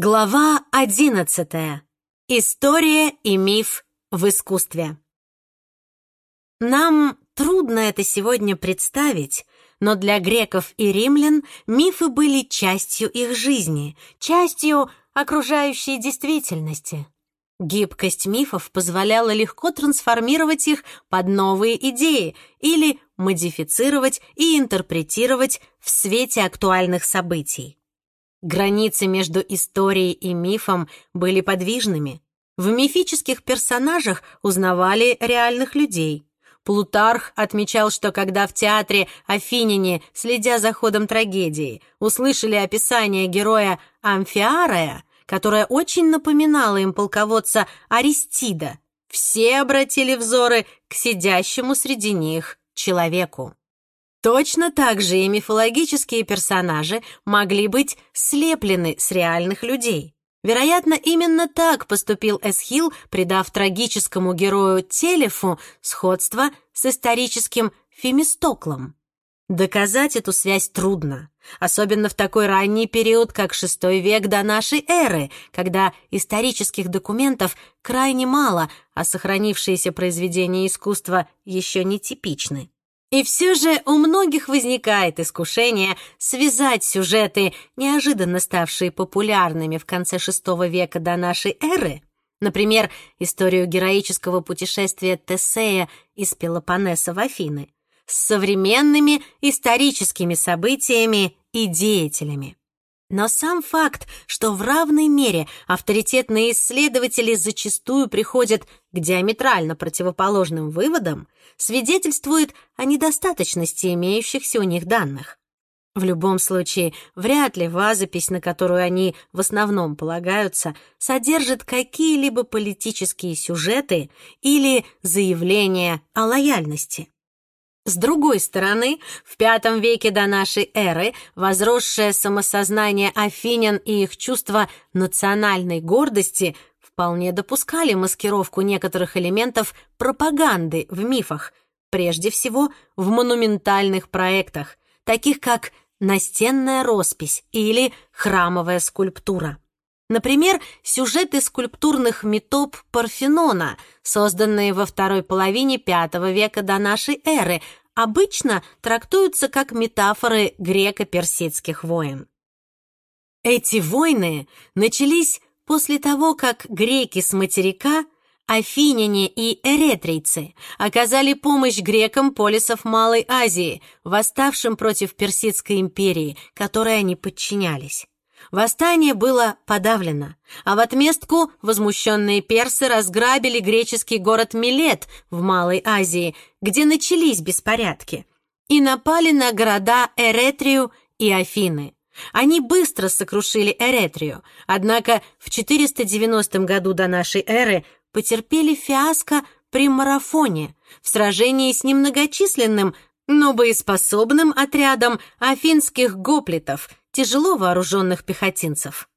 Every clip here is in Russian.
Глава одиннадцатая. История и миф в искусстве. Нам трудно это сегодня представить, но для греков и римлян мифы были частью их жизни, частью окружающей действительности. Гибкость мифов позволяла легко трансформировать их под новые идеи или модифицировать и интерпретировать в свете актуальных событий. Границы между историей и мифом были подвижными. В мифических персонажах узнавали реальных людей. Плутарх отмечал, что когда в театре афиняне, следя за ходом трагедии, услышали описание героя Амфиария, которое очень напоминало им полководца Аристида, все обратили взоры к сидящему среди них человеку. Точно так же и мифологические персонажи могли быть слеплены с реальных людей. Вероятно, именно так поступил Эсхил, придав трагическому герою Телефу сходство с историческим Фемистоклом. Доказать эту связь трудно, особенно в такой ранний период, как VI век до нашей эры, когда исторических документов крайне мало, а сохранившиеся произведения искусства еще не типичны. И все же у многих возникает искушение связать сюжеты, неожиданно ставшие популярными в конце VI века до нашей эры, например, историю героического путешествия Тесея из Пелопоннеса в Афины, с современными историческими событиями и деятелями. Но сам факт, что в равной мере авторитетные исследователи зачастую приходят к диаметрально противоположным выводам, свидетельствует о недостаточности имеющихся у них данных. В любом случае, вряд ли вазопись, на которую они в основном полагаются, содержит какие-либо политические сюжеты или заявления о лояльности. С другой стороны, в V веке до нашей эры возросшее самосознание афинян и их чувство национальной гордости вполне допускали маскировку некоторых элементов пропаганды в мифах, прежде всего в монументальных проектах, таких как настенная роспись или храмовая скульптура. Например, сюжеты скульптурных метоп Парфенона, созданные во второй половине V века до нашей эры, обычно трактуются как метафоры греко-персидских войн. Эти войны начались после того, как греки с материка, афиняне и эретрийцы оказали помощь грекам полисов Малой Азии, восставшим против Персидской империи, которой они подчинялись. Восстание было подавлено, а в отместку возмущенные персы разграбили греческий город Милет в Малой Азии, где начались беспорядки, и напали на города Эретрию и Афины. Они быстро сокрушили Эретрию, однако в 490 году до нашей эры потерпели фиаско при марафоне в сражении с немногочисленным, но боеспособным отрядом афинских гоплитов, тяжело вооруженных пехотинцев.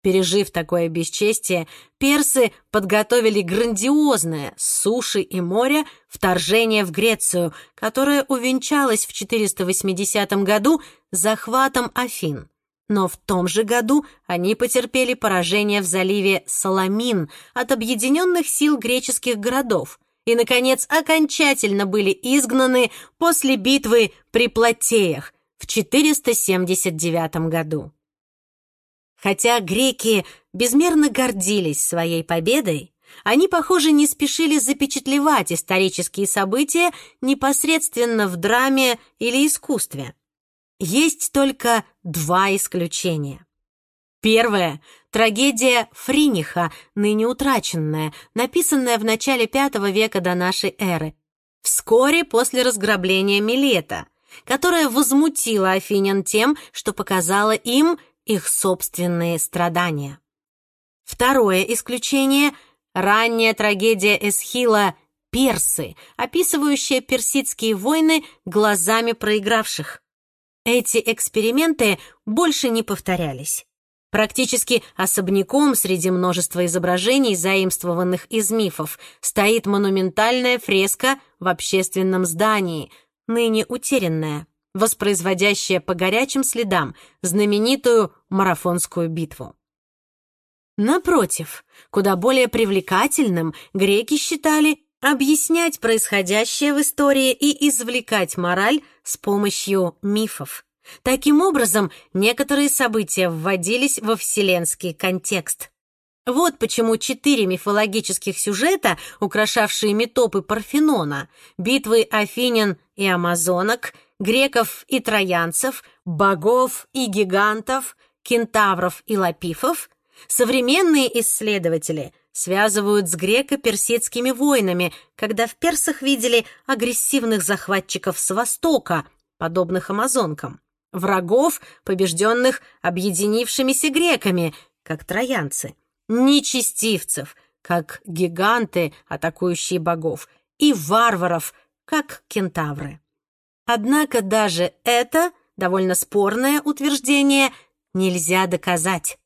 Пережив такое бесчестие, персы подготовили грандиозное с суши и моря вторжение в Грецию, которое увенчалось в 480 году захватом Афин. Но в том же году они потерпели поражение в заливе Саламин от объединенных сил греческих городов и, наконец, окончательно были изгнаны после битвы при Платеях в 479 году. Хотя греки безмерно гордились своей победой, они, похоже, не спешили запечатлевать исторические события непосредственно в драме или искусстве. Есть только два исключения. Первое — трагедия Фриниха, ныне утраченная, написанная в начале V века до нашей эры, вскоре после разграбления Милета — которая возмутила афинян тем, что показала им их собственные страдания. Второе исключение — ранняя трагедия Эсхила «Персы», описывающая персидские войны глазами проигравших. Эти эксперименты больше не повторялись. Практически особняком среди множества изображений, заимствованных из мифов, стоит монументальная фреска в общественном здании — ныне утерянная, воспроизводящая по горячим следам знаменитую марафонскую битву. Напротив, куда более привлекательным греки считали объяснять происходящее в истории и извлекать мораль с помощью мифов. Таким образом, некоторые события вводились во вселенский контекст. Вот почему четыре мифологических сюжета, украшавшие метопы Парфенона, битвы афинян и амазонок, греков и троянцев, богов и гигантов, кентавров и лапифов, современные исследователи связывают с греко-персидскими войнами, когда в персах видели агрессивных захватчиков с востока, подобных амазонкам, врагов, побежденных объединившимися греками, как троянцы, нечестивцев, как гиганты, атакующие богов, и варваров, как кентавры. Однако даже это довольно спорное утверждение нельзя доказать.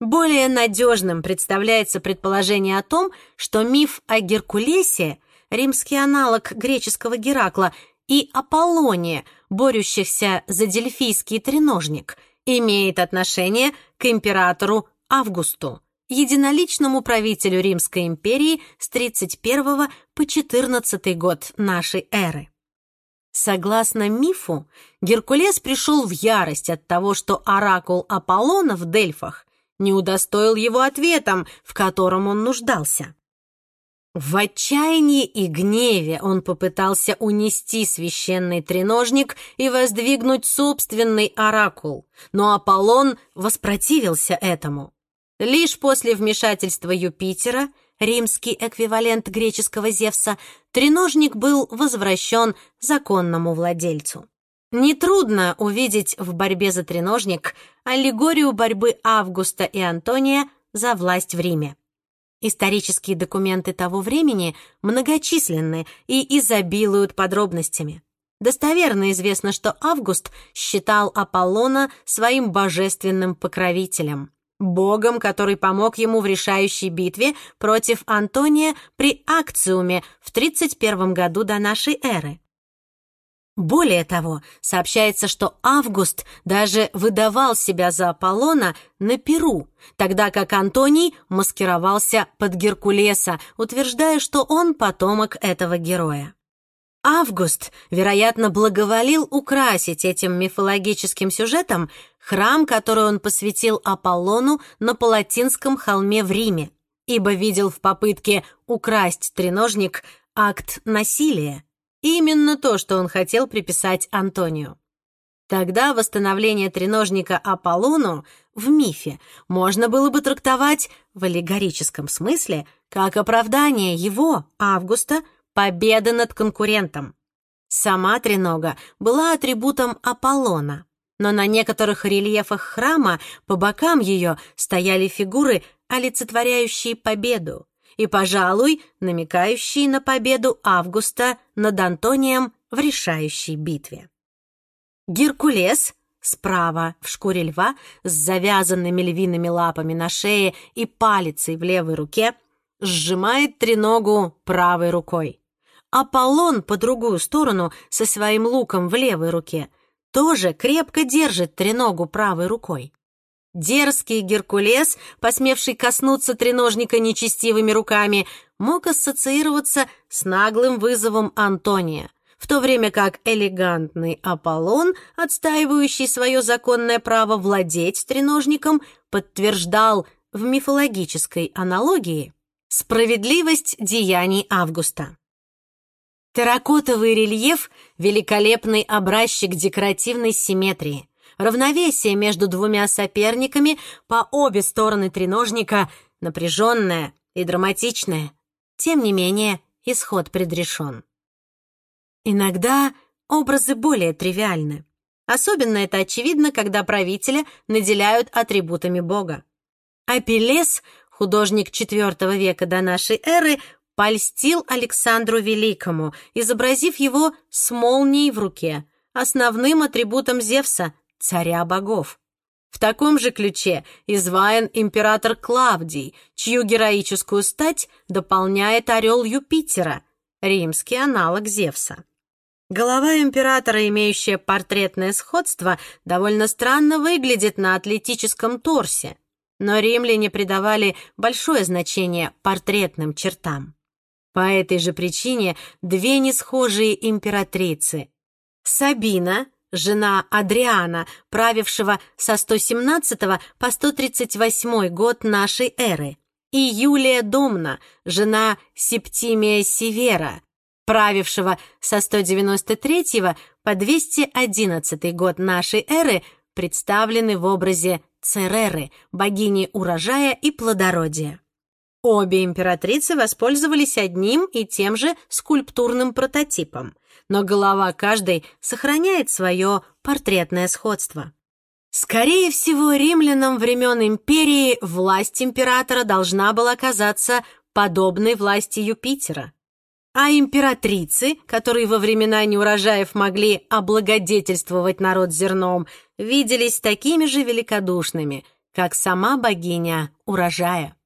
Более надежным представляется предположение о том, что миф о Геркулесе, римский аналог греческого Геракла, и Аполлоне, борющихся за дельфийский треножник, имеет отношение к императору Августу, единоличному правителю Римской империи с 31 по 14 год нашей эры. Согласно мифу, Геркулес пришел в ярость от того, что оракул Аполлона в Дельфах не удостоил его ответом, в котором он нуждался. В отчаянии и гневе он попытался унести священный треножник и воздвигнуть собственный оракул, но Аполлон воспротивился этому. Лишь после вмешательства Юпитера, римский эквивалент греческого Зевса, треножник был возвращен законному владельцу. Нетрудно увидеть в борьбе за треножник аллегорию борьбы Августа и Антония за власть в Риме. Исторические документы того времени многочисленны и изобилуют подробностями. Достоверно известно, что Август считал Аполлона своим божественным покровителем, богом, который помог ему в решающей битве против Антония при Акциуме в 31 году до нашей эры. Более того, сообщается, что Август даже выдавал себя за Аполлона на Перу, тогда как Антоний маскировался под Геркулеса, утверждая, что он потомок этого героя. Август, вероятно, благоволил украсить этим мифологическим сюжетом храм, который он посвятил Аполлону на Палатинском холме в Риме, ибо видел в попытке украсть треножник акт насилия. Именно то, что он хотел приписать Антонию. Тогда восстановление треножника Аполлону в мифе можно было бы трактовать в аллегорическом смысле как оправдание его, Августа, победы над конкурентом. Сама тренога была атрибутом Аполлона, но на некоторых рельефах храма по бокам ее стояли фигуры, олицетворяющие победу, и, пожалуй, намекающий на победу Августа над Антонием в решающей битве. Геркулес справа в шкуре льва с завязанными львиными лапами на шее и палицей в левой руке сжимает треногу правой рукой. Аполлон по другую сторону со своим луком в левой руке тоже крепко держит треногу правой рукой. Дерзкий Геркулес, посмевший коснуться треножника нечестивыми руками, мог ассоциироваться с наглым вызовом Антония, в то время как элегантный Аполлон, отстаивающий свое законное право владеть треножником, подтверждал в мифологической аналогии справедливость деяний Августа. Терракотовый рельеф — великолепный образчик декоративной симметрии. Равновесие между двумя соперниками по обе стороны треножника напряженное и драматичное. Тем не менее, исход предрешен. Иногда образы более тривиальны. Особенно это очевидно, когда правителя наделяют атрибутами Бога. Апеллес, художник IV века до нашей эры, польстил Александру Великому, изобразив его с молнией в руке, основным атрибутом Зевса, царя богов. В таком же ключе изваян император Клавдий, чью героическую стать дополняет орел Юпитера, римский аналог Зевса. Голова императора, имеющая портретное сходство, довольно странно выглядит на атлетическом торсе. но римляне придавали большое значение портретным чертам. По этой же причине две несхожие императрицы — Сабина, жена Адриана, правившего со 117 по 138 год нашей эры, и Юлия Домна, жена Септимия Севера, правившего со 193 по 211 год нашей эры, представлены в образе Цереры, богини урожая и плодородия. Обе императрицы воспользовались одним и тем же скульптурным прототипом, но голова каждой сохраняет свое портретное сходство. Скорее всего, римлянам времен империи власть императора должна была казаться подобной власти Юпитера. А императрицы, которые во времена неурожаев могли облагодетельствовать народ зерном, виделись такими же великодушными, как сама богиня урожая.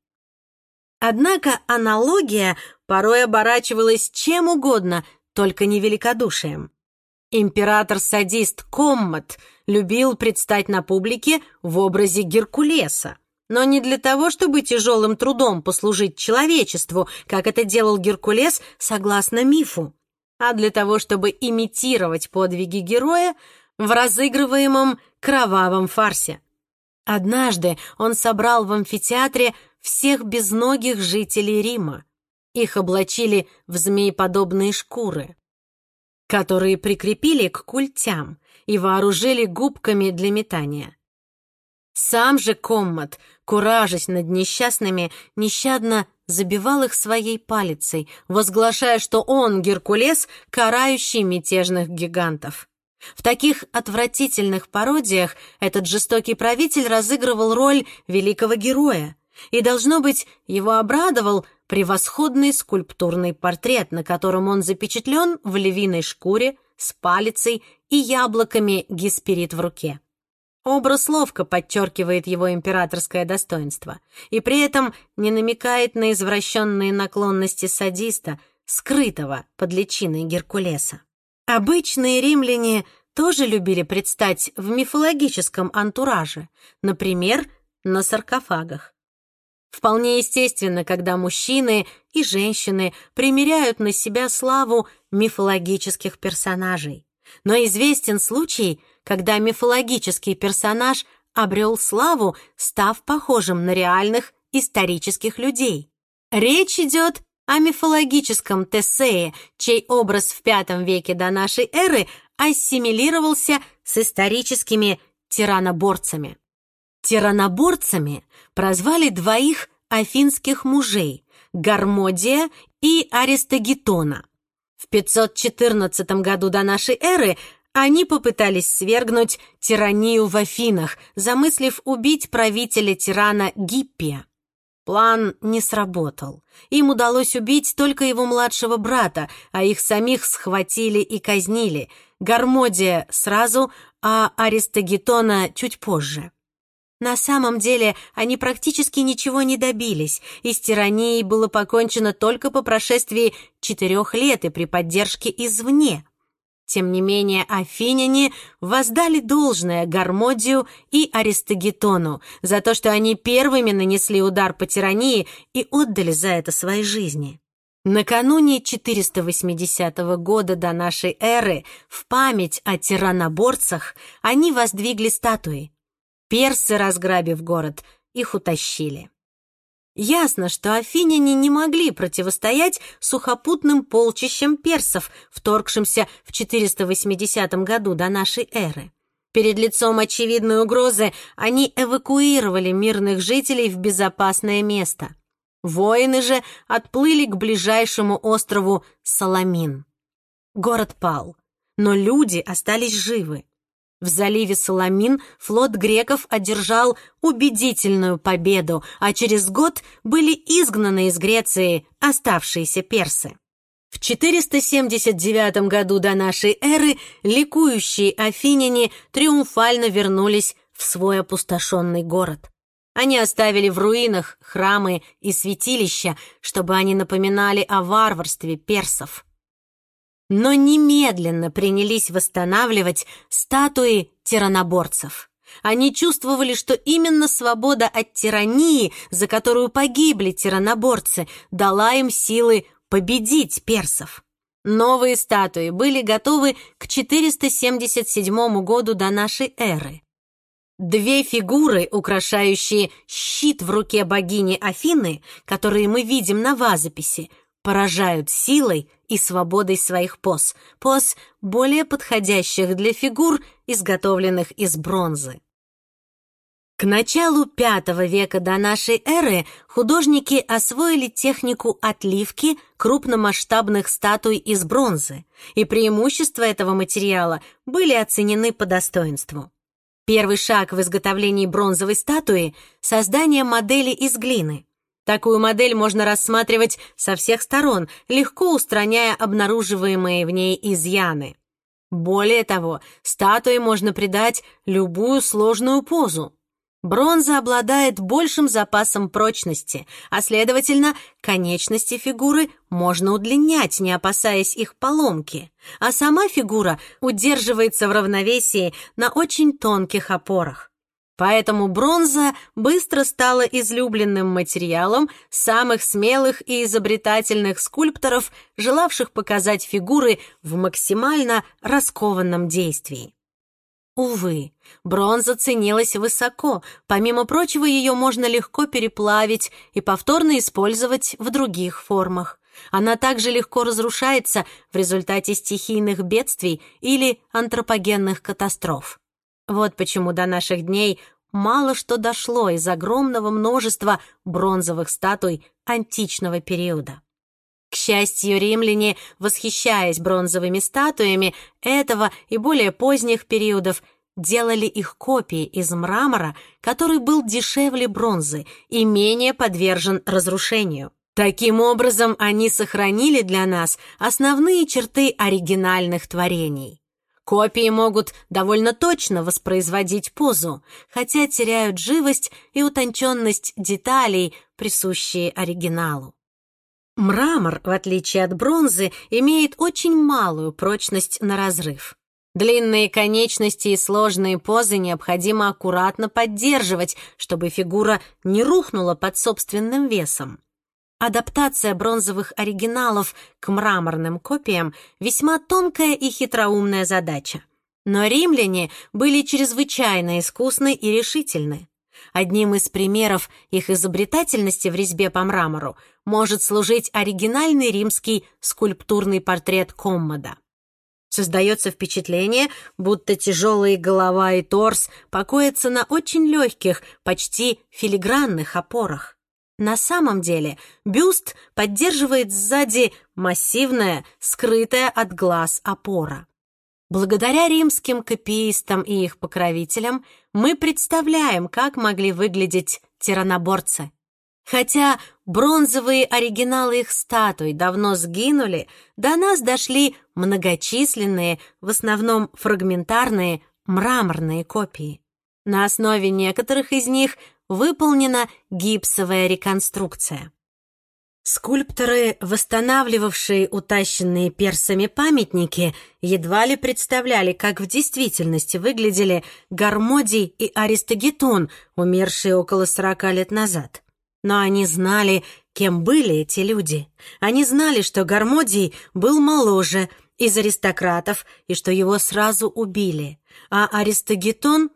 Однако аналогия порой оборачивалась чем угодно, только не великодушием. Император-садист Коммот любил предстать на публике в образе Геркулеса, но не для того, чтобы тяжелым трудом послужить человечеству, как это делал Геркулес согласно мифу, а для того, чтобы имитировать подвиги героя в разыгрываемом кровавом фарсе. Однажды он собрал в амфитеатре всех безногих жителей Рима. Их облачили в змееподобные шкуры, которые прикрепили к культям и вооружили губками для метания. Сам же Коммот, куражась над несчастными, нещадно забивал их своей палицей, возглашая, что он, Геркулес, карающий мятежных гигантов. В таких отвратительных пародиях этот жестокий правитель разыгрывал роль великого героя, и, должно быть, его обрадовал превосходный скульптурный портрет, на котором он запечатлен в львиной шкуре, с палицей и яблоками гесперид в руке. Образ ловко подчеркивает его императорское достоинство и при этом не намекает на извращенные наклонности садиста, скрытого под личиной Геркулеса. Обычные римляне тоже любили предстать в мифологическом антураже, например, на саркофагах. Вполне естественно, когда мужчины и женщины примеряют на себя славу мифологических персонажей. Но известен случай, когда мифологический персонаж обрел славу, став похожим на реальных исторических людей. Речь идет о мифологическом Тесее, чей образ в V веке до нашей эры ассимилировался с историческими тираноборцами. Тираноборцами прозвали двоих афинских мужей – Гармодия и Аристогетона. В 514 году до нашей эры они попытались свергнуть тиранию в Афинах, замыслив убить правителя-тирана Гиппия. План не сработал. Им удалось убить только его младшего брата, а их самих схватили и казнили. Гармодия сразу, а Аристогетона чуть позже. На самом деле они практически ничего не добились, и с тиранией было покончено только по прошествии четырех лет и при поддержке извне. Тем не менее, афиняне воздали должное Гармодию и Аристогетону за то, что они первыми нанесли удар по тирании и отдали за это свои жизни. Накануне 480 года до нашей эры в память о тираноборцах они воздвигли статуи. Персы, разграбив город, их утащили. Ясно, что афиняне не могли противостоять сухопутным полчищам персов, вторгшимся в 480 году до нашей эры. Перед лицом очевидной угрозы они эвакуировали мирных жителей в безопасное место. Воины же отплыли к ближайшему острову Саламин. Город пал, но люди остались живы. В заливе Соломин флот греков одержал убедительную победу, а через год были изгнаны из Греции оставшиеся персы. В 479 году до нашей эры ликующие афиняне триумфально вернулись в свой опустошенный город. Они оставили в руинах храмы и святилища, чтобы они напоминали о варварстве персов но немедленно принялись восстанавливать статуи тираноборцев. Они чувствовали, что именно свобода от тирании, за которую погибли тираноборцы, дала им силы победить персов. Новые статуи были готовы к 477 году до нашей эры. Две фигуры, украшающие щит в руке богини Афины, которые мы видим на вазописи, поражают силой и свободой своих поз, поз более подходящих для фигур, изготовленных из бронзы. К началу V века до нашей эры художники освоили технику отливки крупномасштабных статуй из бронзы, и преимущества этого материала были оценены по достоинству. Первый шаг в изготовлении бронзовой статуи — создание модели из глины. Такую модель можно рассматривать со всех сторон, легко устраняя обнаруживаемые в ней изъяны. Более того, статуе можно придать любую сложную позу. Бронза обладает большим запасом прочности, а, следовательно, конечности фигуры можно удлинять, не опасаясь их поломки, а сама фигура удерживается в равновесии на очень тонких опорах. Поэтому бронза быстро стала излюбленным материалом самых смелых и изобретательных скульпторов, желавших показать фигуры в максимально раскованном действии. Увы, бронза ценилась высоко, помимо прочего ее можно легко переплавить и повторно использовать в других формах. Она также легко разрушается в результате стихийных бедствий или антропогенных катастроф. Вот почему до наших дней мало что дошло из огромного множества бронзовых статуй античного периода. К счастью, римляне, восхищаясь бронзовыми статуями этого и более поздних периодов, делали их копии из мрамора, который был дешевле бронзы и менее подвержен разрушению. Таким образом, они сохранили для нас основные черты оригинальных творений. Копии могут довольно точно воспроизводить позу, хотя теряют живость и утонченность деталей, присущие оригиналу. Мрамор, в отличие от бронзы, имеет очень малую прочность на разрыв. Длинные конечности и сложные позы необходимо аккуратно поддерживать, чтобы фигура не рухнула под собственным весом. Адаптация бронзовых оригиналов к мраморным копиям весьма тонкая и хитроумная задача. Но римляне были чрезвычайно искусны и решительны. Одним из примеров их изобретательности в резьбе по мрамору может служить оригинальный римский скульптурный портрет Коммода. Создается впечатление, будто тяжелые голова и торс покоятся на очень легких, почти филигранных опорах. На самом деле бюст поддерживает сзади массивная, скрытая от глаз опора. Благодаря римским копиистам и их покровителям мы представляем, как могли выглядеть тираноборцы. Хотя бронзовые оригиналы их статуй давно сгинули, до нас дошли многочисленные, в основном фрагментарные, мраморные копии. На основе некоторых из них выполнена гипсовая реконструкция. Скульпторы, восстанавливавшие утащенные персами памятники, едва ли представляли, как в действительности выглядели Гармодий и Аристогетон, умершие около сорока лет назад. Но они знали, кем были эти люди. Они знали, что Гармодий был моложе, из аристократов, и что его сразу убили, а Аристогетон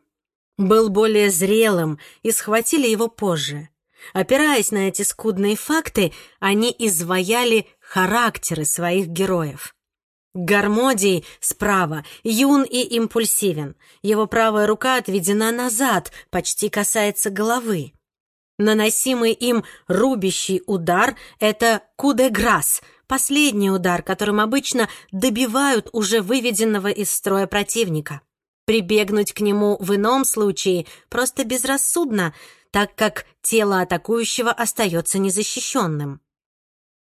был более зрелым и схватили его позже. Опираясь на эти скудные факты, они изваяли характеры своих героев. Гармодий справа, юн и импульсивен. Его правая рука отведена назад, почти касается головы. Наносимый им рубящий удар — это кудеграсс, последний удар, которым обычно добивают уже выведенного из строя противника. Прибегнуть к нему в ином случае просто безрассудно, так как тело атакующего остается незащищенным.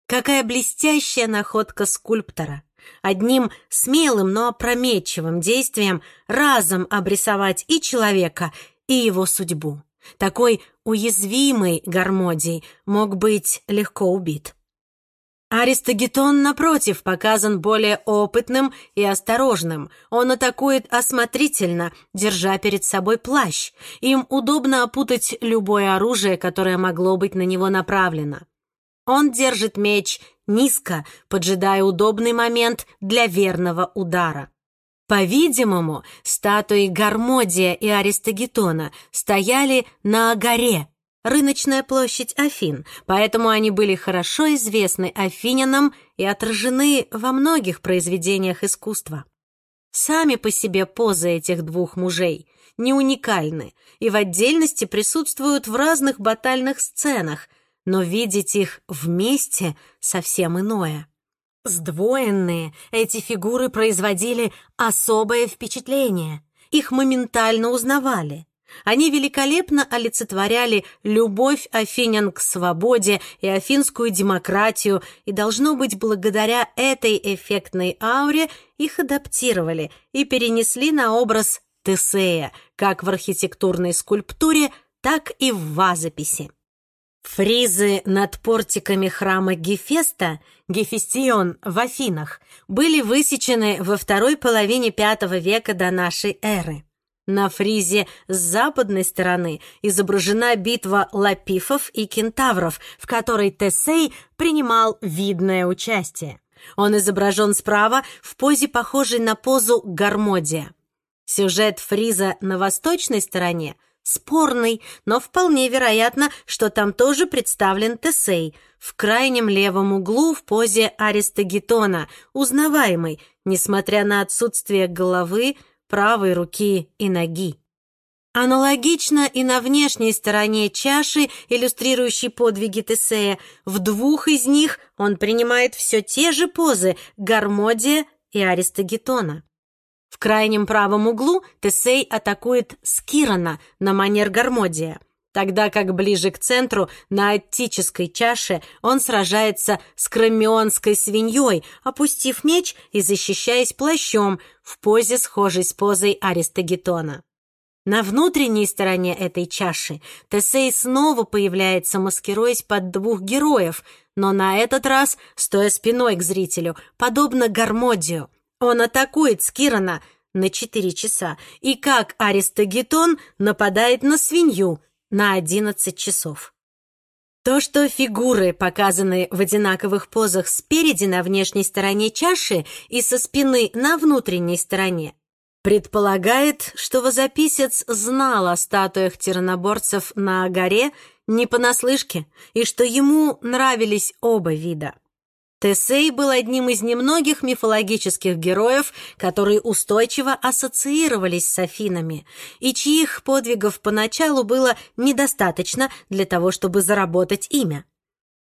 Какая блестящая находка скульптора! Одним смелым, но опрометчивым действием разом обрисовать и человека, и его судьбу. Такой уязвимый Гармодий мог быть легко убит. Аристогетон, напротив, показан более опытным и осторожным. Он атакует осмотрительно, держа перед собой плащ. Им удобно опутать любое оружие, которое могло быть на него направлено. Он держит меч низко, поджидая удобный момент для верного удара. По-видимому, статуи Гармодия и Аристогетона стояли на горе, рыночная площадь Афин, поэтому они были хорошо известны афинянам и отражены во многих произведениях искусства. Сами по себе позы этих двух мужей не уникальны и в отдельности присутствуют в разных батальных сценах, но видеть их вместе совсем иное. Сдвоенные эти фигуры производили особое впечатление. Их моментально узнавали. Они великолепно олицетворяли любовь афинян к свободе и афинскую демократию, и, должно быть, благодаря этой эффектной ауре их адаптировали и перенесли на образ Тесея, как в архитектурной скульптуре, так и в вазописи. Фризы над портиками храма Гефеста, Гефестион в Афинах, были высечены во второй половине V века до нашей эры. На фризе с западной стороны изображена битва лапифов и кентавров, в которой Тесей принимал видное участие. Он изображен справа в позе, похожей на позу Гармодия. Сюжет фриза на восточной стороне спорный, но вполне вероятно, что там тоже представлен Тесей в крайнем левом углу в позе Аристогетона, узнаваемый, несмотря на отсутствие головы, правой руки и ноги. Аналогично и на внешней стороне чаши, иллюстрирующей подвиги Тесея, в двух из них он принимает все те же позы Гармодия и Аристогетона. В крайнем правом углу Тесей атакует Скирона на манер Гармодия, тогда как ближе к центру, на аттической чаше, он сражается с кромионской свиньей, опустив меч и защищаясь плащом, в позе, схожей с позой Аристогетона. На внутренней стороне этой чаши Тесей снова появляется, маскируясь под двух героев, но на этот раз стоя спиной к зрителю, подобно Гармодию. Он атакует Скирона на четыре часа и, как Аристогетон, нападает на свинью на одиннадцать часов. То, что фигуры показаны в одинаковых позах спереди на внешней стороне чаши и со спины на внутренней стороне, предполагает, что возописец знал о статуях тираноборцев на горе не понаслышке и что ему нравились оба вида. Тесей был одним из немногих мифологических героев, которые устойчиво ассоциировались с Афинами, и чьих подвигов поначалу было недостаточно для того, чтобы заработать имя.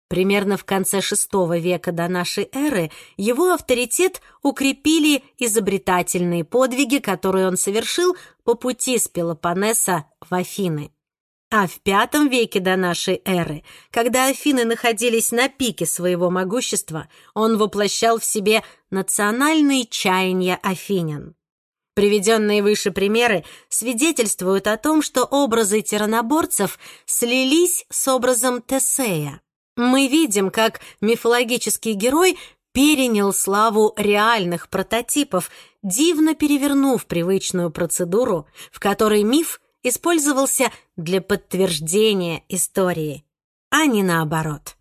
Примерно в конце VI века до нашей эры его авторитет укрепили изобретательные подвиги, которые он совершил по пути с Пелопоннеса в Афины. А в V веке до нашей эры, когда Афины находились на пике своего могущества, он воплощал в себе национальные чаяния афинян. Приведенные выше примеры свидетельствуют о том, что образы тираноборцев слились с образом Тесея. Мы видим, как мифологический герой перенял славу реальных прототипов, дивно перевернув привычную процедуру, в которой миф использовался для подтверждения истории, а не наоборот.